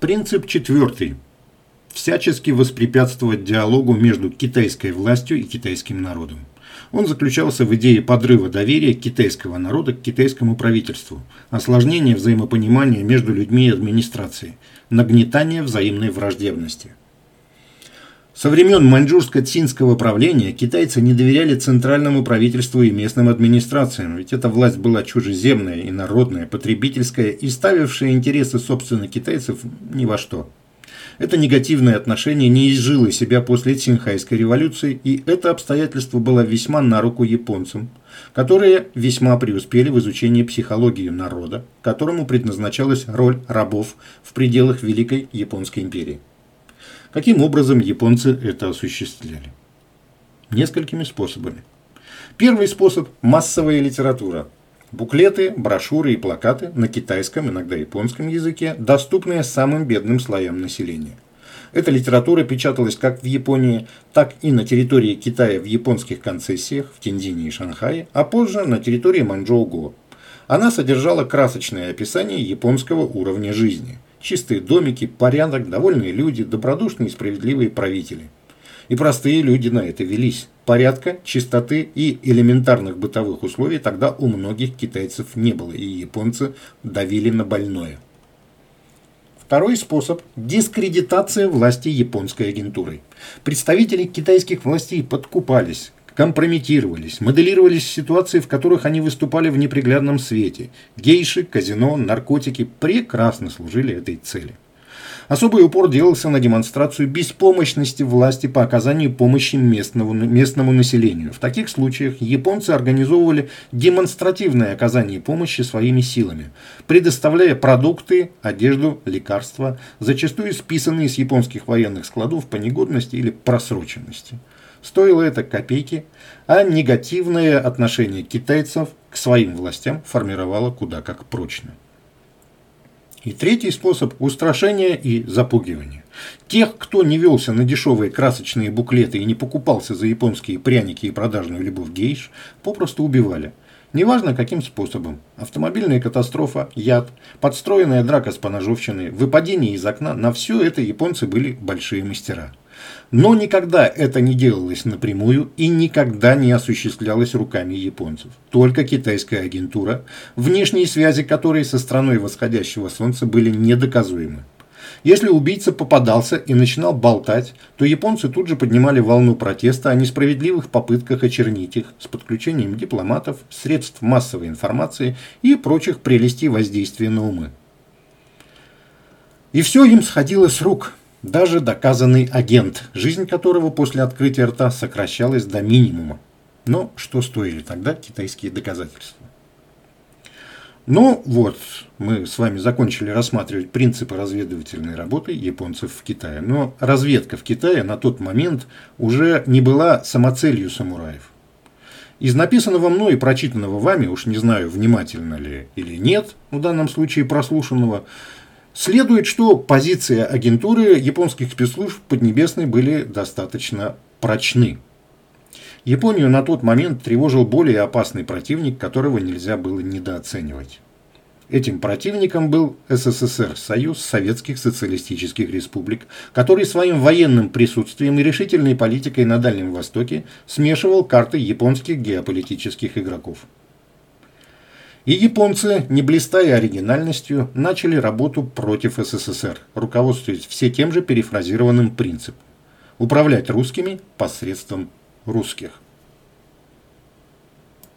Принцип четвертый. Всячески воспрепятствовать диалогу между китайской властью и китайским народом. Он заключался в идее подрыва доверия китайского народа к китайскому правительству, осложнения взаимопонимания между людьми и администрацией, нагнетания взаимной враждебности. Со времен маньчжурско-цинского правления китайцы не доверяли центральному правительству и местным администрациям, ведь эта власть была чужеземная и народная, потребительская и ставившая интересы собственных китайцев ни во что. Это негативное отношение не изжило себя после Цинхайской революции, и это обстоятельство было весьма на руку японцам, которые весьма преуспели в изучении психологии народа, которому предназначалась роль рабов в пределах Великой Японской империи. Каким образом японцы это осуществляли? Несколькими способами. Первый способ – массовая литература. Буклеты, брошюры и плакаты на китайском, иногда японском языке, доступные самым бедным слоям населения. Эта литература печаталась как в Японии, так и на территории Китая в японских концессиях в Тинзине и Шанхае, а позже на территории Манчжоу-Го. Она содержала красочное описание японского уровня жизни – Чистые домики, порядок, довольные люди, добродушные и справедливые правители. И простые люди на это велись. Порядка, чистоты и элементарных бытовых условий тогда у многих китайцев не было, и японцы давили на больное. Второй способ – дискредитация власти японской агентурой. Представители китайских властей подкупались, компрометировались, моделировались ситуации, в которых они выступали в неприглядном свете. Гейши, казино, наркотики прекрасно служили этой цели. Особый упор делался на демонстрацию беспомощности власти по оказанию помощи местному, местному населению. В таких случаях японцы организовывали демонстративное оказание помощи своими силами, предоставляя продукты, одежду, лекарства, зачастую списанные с японских военных складов по негодности или просроченности. Стоило это копейки, а негативное отношение китайцев к своим властям формировало куда как прочно. И третий способ – устрашение и запугивание. Тех, кто не велся на дешевые красочные буклеты и не покупался за японские пряники и продажную любовь гейш, попросту убивали. Неважно каким способом. Автомобильная катастрофа, яд, подстроенная драка с поножовщиной, выпадение из окна – на все это японцы были большие мастера. Но никогда это не делалось напрямую и никогда не осуществлялось руками японцев. Только китайская агентура, внешние связи которой со страной восходящего солнца были недоказуемы. Если убийца попадался и начинал болтать, то японцы тут же поднимали волну протеста о несправедливых попытках очернить их с подключением дипломатов, средств массовой информации и прочих прелестей воздействия на умы. И все им сходило с рук – даже доказанный агент, жизнь которого после открытия рта сокращалась до минимума. Но что стоили тогда китайские доказательства? Ну вот, мы с вами закончили рассматривать принципы разведывательной работы японцев в Китае. Но разведка в Китае на тот момент уже не была самоцелью самураев. Из написанного мной и прочитанного вами, уж не знаю, внимательно ли или нет, в данном случае прослушанного, Следует, что позиции агентуры японских спецслужб Поднебесной были достаточно прочны. Японию на тот момент тревожил более опасный противник, которого нельзя было недооценивать. Этим противником был СССР, Союз Советских Социалистических Республик, который своим военным присутствием и решительной политикой на Дальнем Востоке смешивал карты японских геополитических игроков. И японцы, не блистая оригинальностью, начали работу против СССР, руководствуясь все тем же перефразированным принципом – управлять русскими посредством русских.